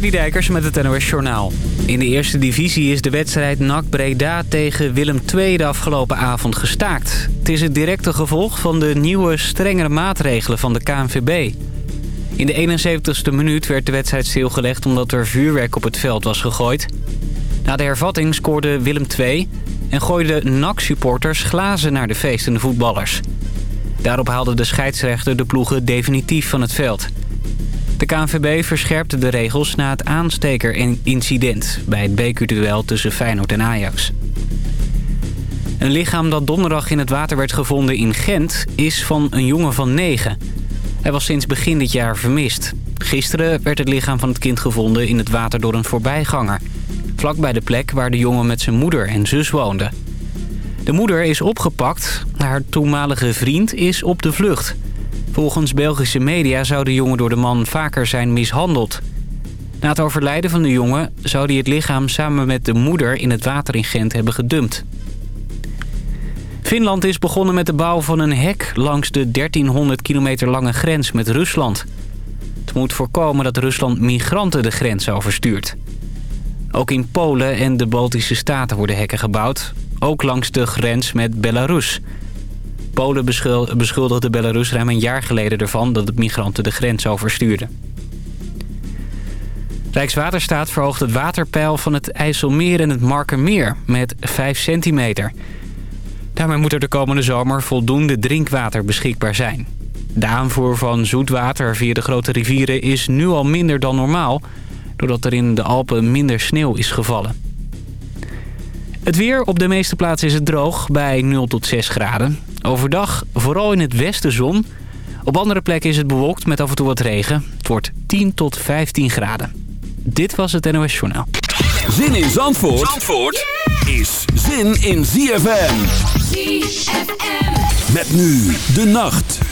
Dijkers met het NOS Journaal. In de eerste divisie is de wedstrijd NAC Breda tegen Willem II de afgelopen avond gestaakt. Het is het directe gevolg van de nieuwe, strengere maatregelen van de KNVB. In de 71ste minuut werd de wedstrijd stilgelegd omdat er vuurwerk op het veld was gegooid. Na de hervatting scoorde Willem II en gooiden NAC-supporters glazen naar de feestende voetballers. Daarop haalde de scheidsrechter de ploegen definitief van het veld... De KNVB verscherpte de regels na het aanstekerincident... bij het bekerduel tussen Feyenoord en Ajax. Een lichaam dat donderdag in het water werd gevonden in Gent... is van een jongen van negen. Hij was sinds begin dit jaar vermist. Gisteren werd het lichaam van het kind gevonden in het water door een voorbijganger. Vlak bij de plek waar de jongen met zijn moeder en zus woonde. De moeder is opgepakt. Haar toenmalige vriend is op de vlucht... Volgens Belgische media zou de jongen door de man vaker zijn mishandeld. Na het overlijden van de jongen zou hij het lichaam samen met de moeder in het water in Gent hebben gedumpt. Finland is begonnen met de bouw van een hek langs de 1300 kilometer lange grens met Rusland. Het moet voorkomen dat Rusland migranten de grens overstuurt. Ook in Polen en de Baltische Staten worden hekken gebouwd. Ook langs de grens met Belarus... Polen beschuldigde Belarus ruim een jaar geleden ervan dat het migranten de grens overstuurde. Rijkswaterstaat verhoogt het waterpeil van het IJsselmeer en het Markermeer met 5 centimeter. Daarmee moet er de komende zomer voldoende drinkwater beschikbaar zijn. De aanvoer van zoetwater via de grote rivieren is nu al minder dan normaal... doordat er in de Alpen minder sneeuw is gevallen. Het weer op de meeste plaatsen is het droog bij 0 tot 6 graden. Overdag vooral in het westen zon. Op andere plekken is het bewolkt met af en toe wat regen. Het wordt 10 tot 15 graden. Dit was het NOS Journaal. Zin in Zandvoort, Zandvoort is zin in ZFM. ZFM. Met nu de nacht.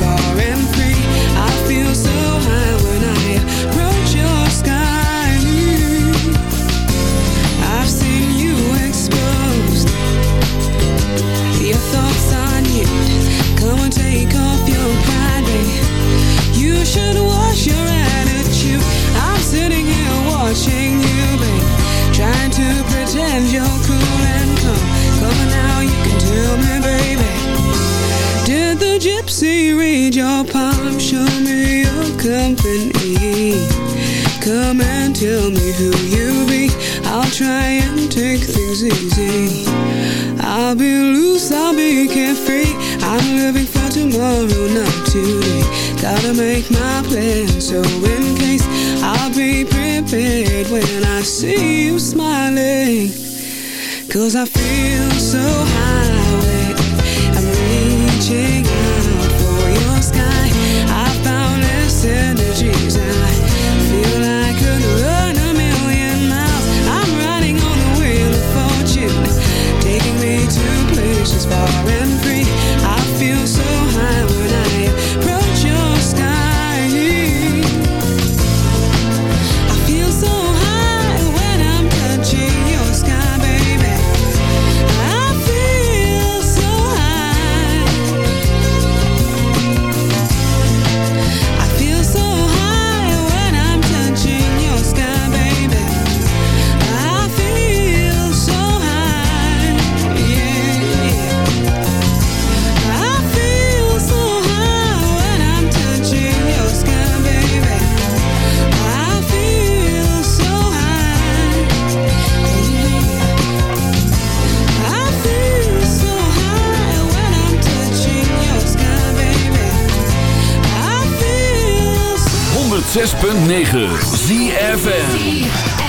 stars 106.9 ZFN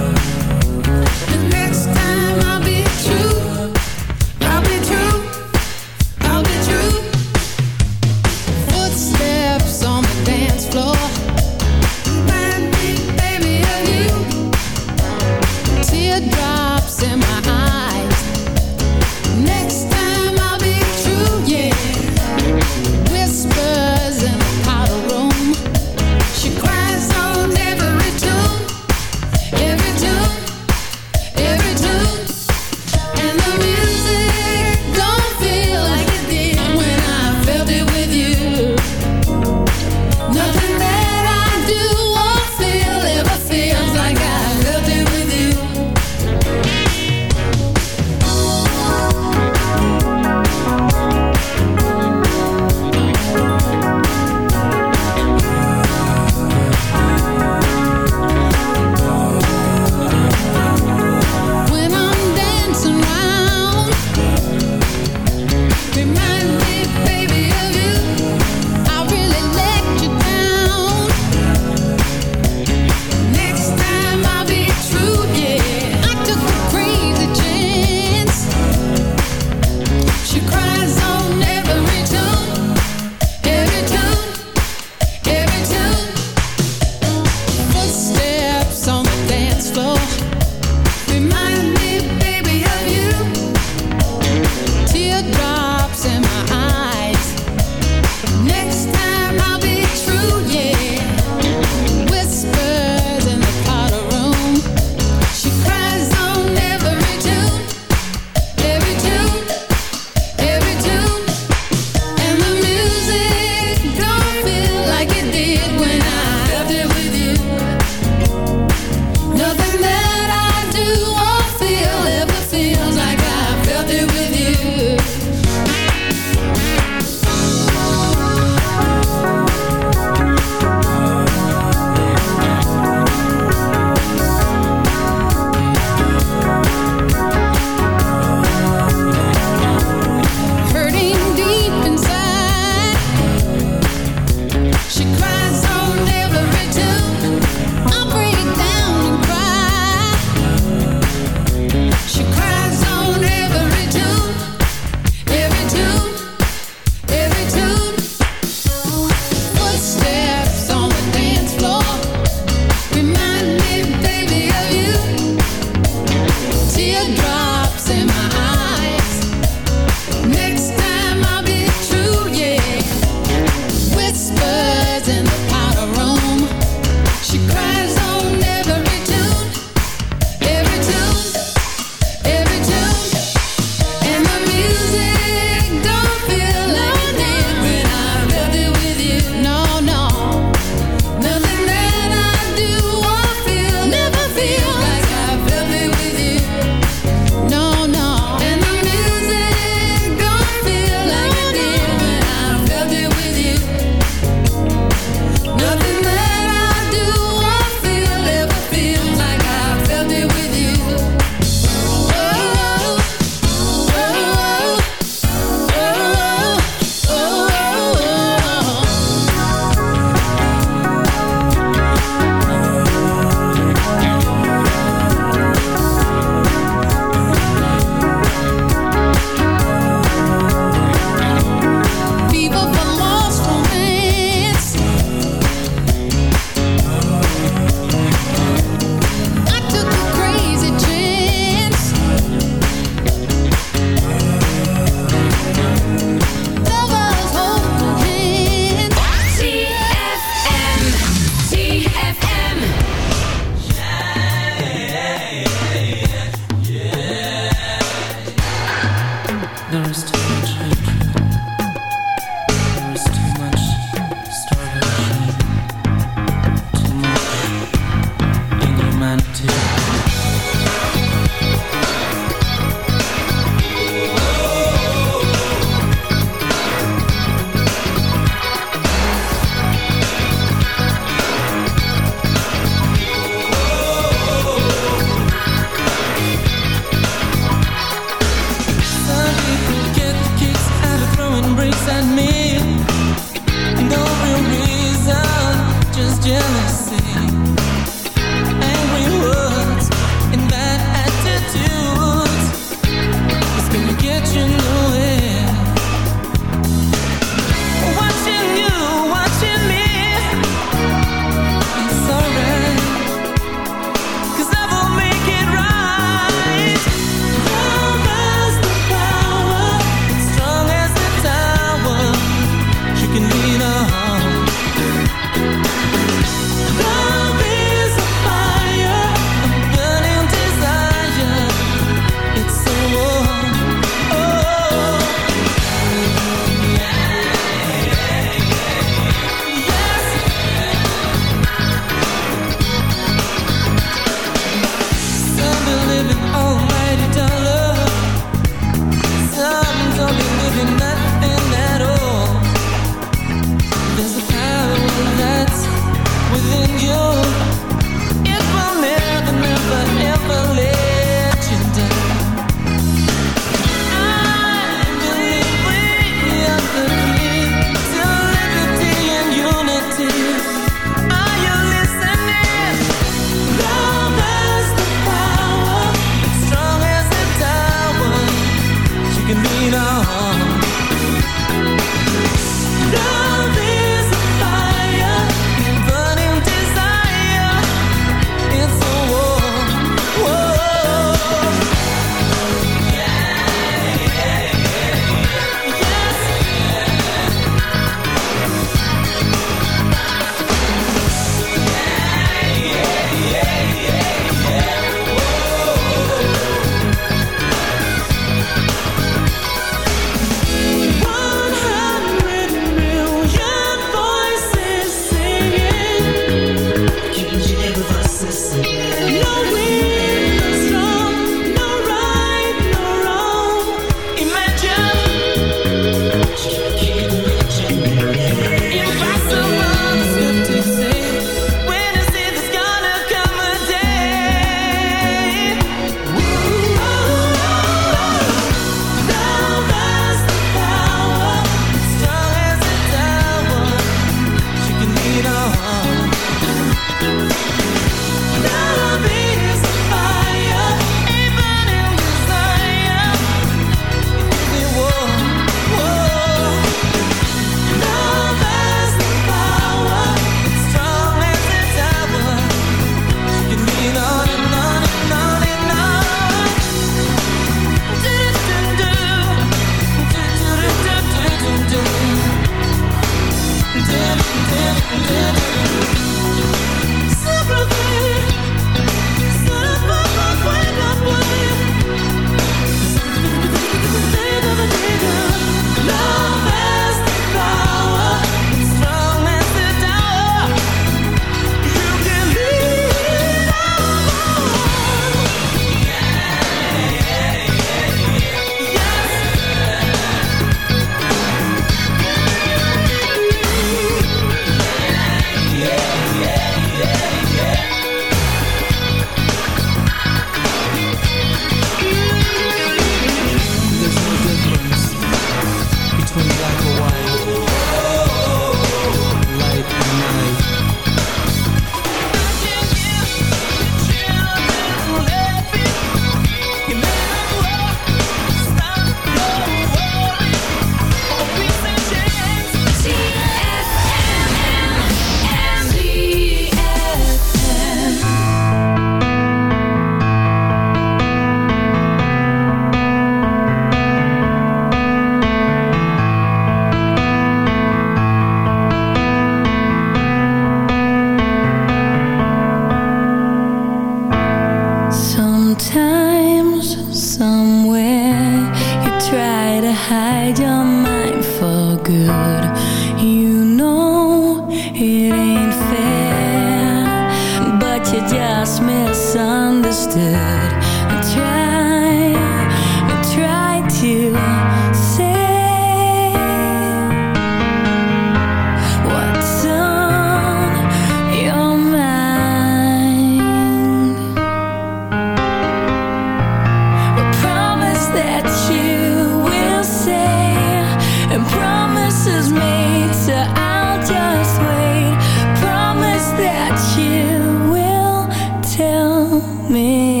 me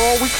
with the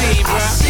see,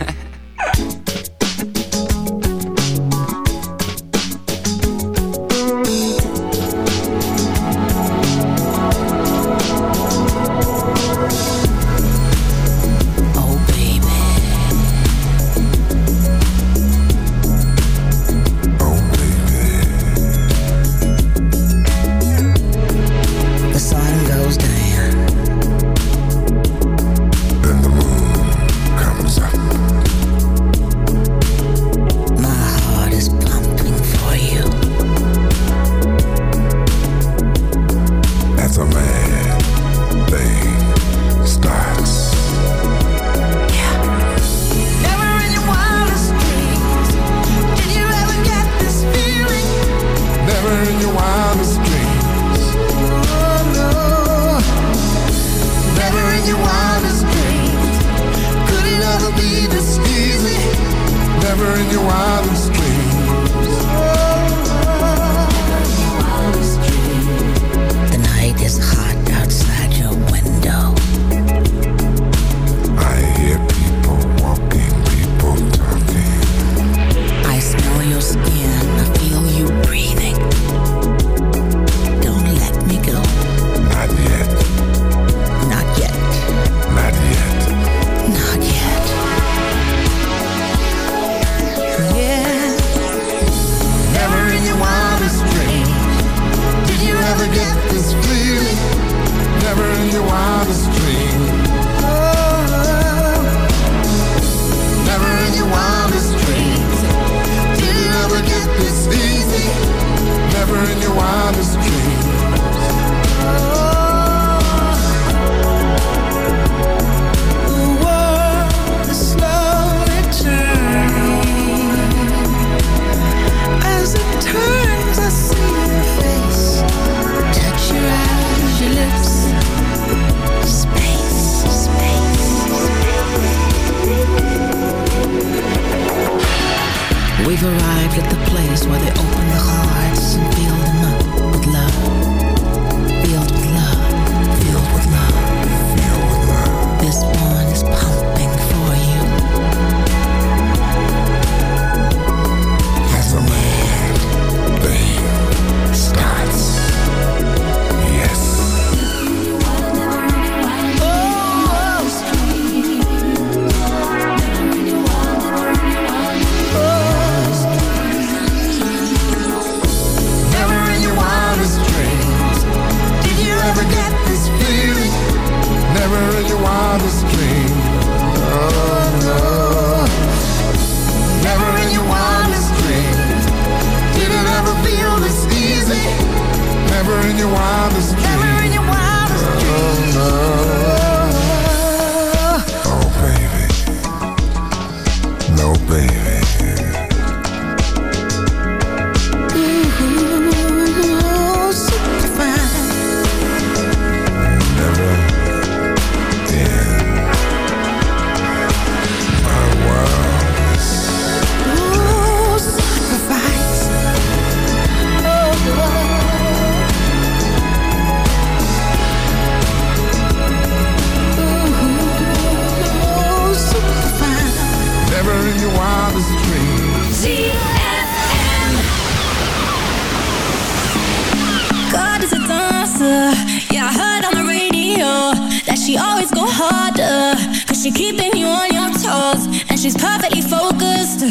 she always go harder Cause she keeping you on your toes. And she's perfectly focused.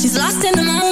She's lost in the moment.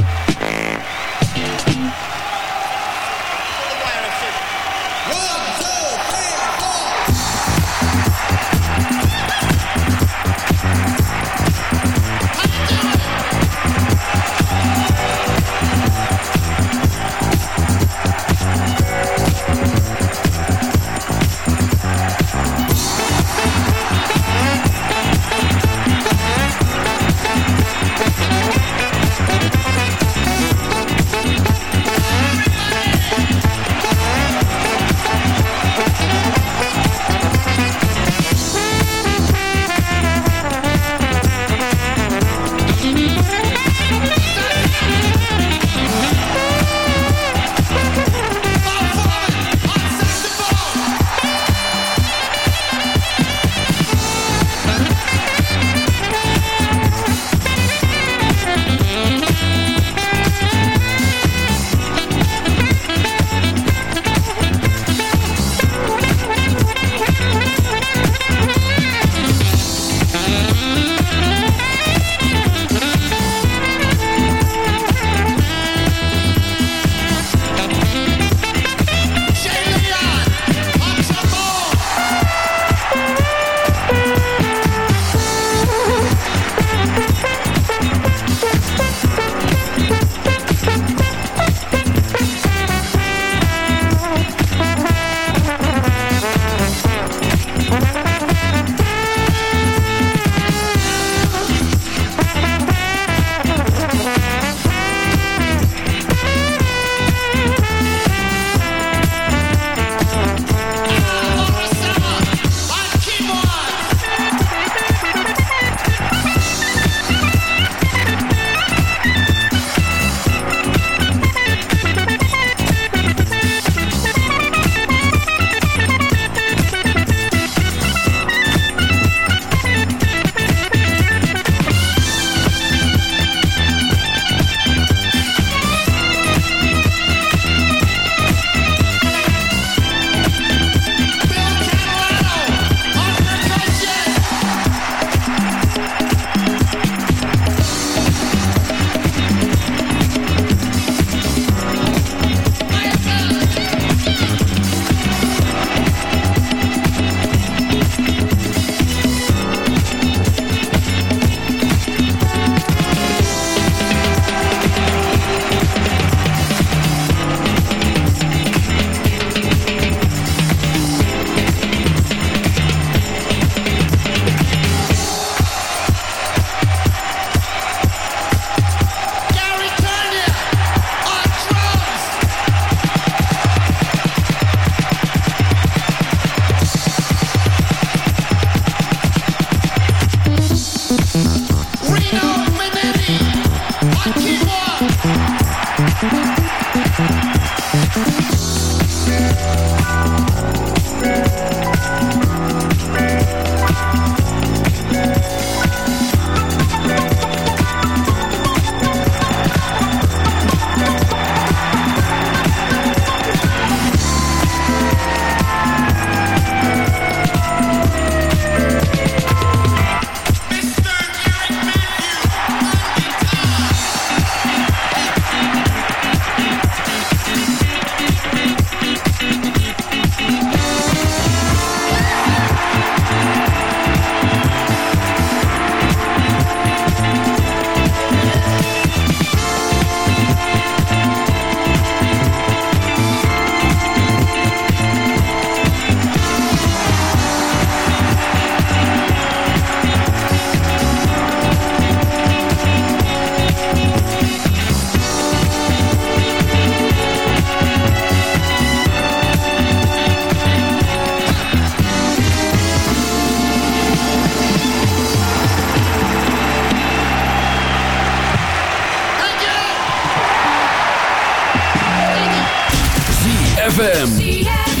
FM.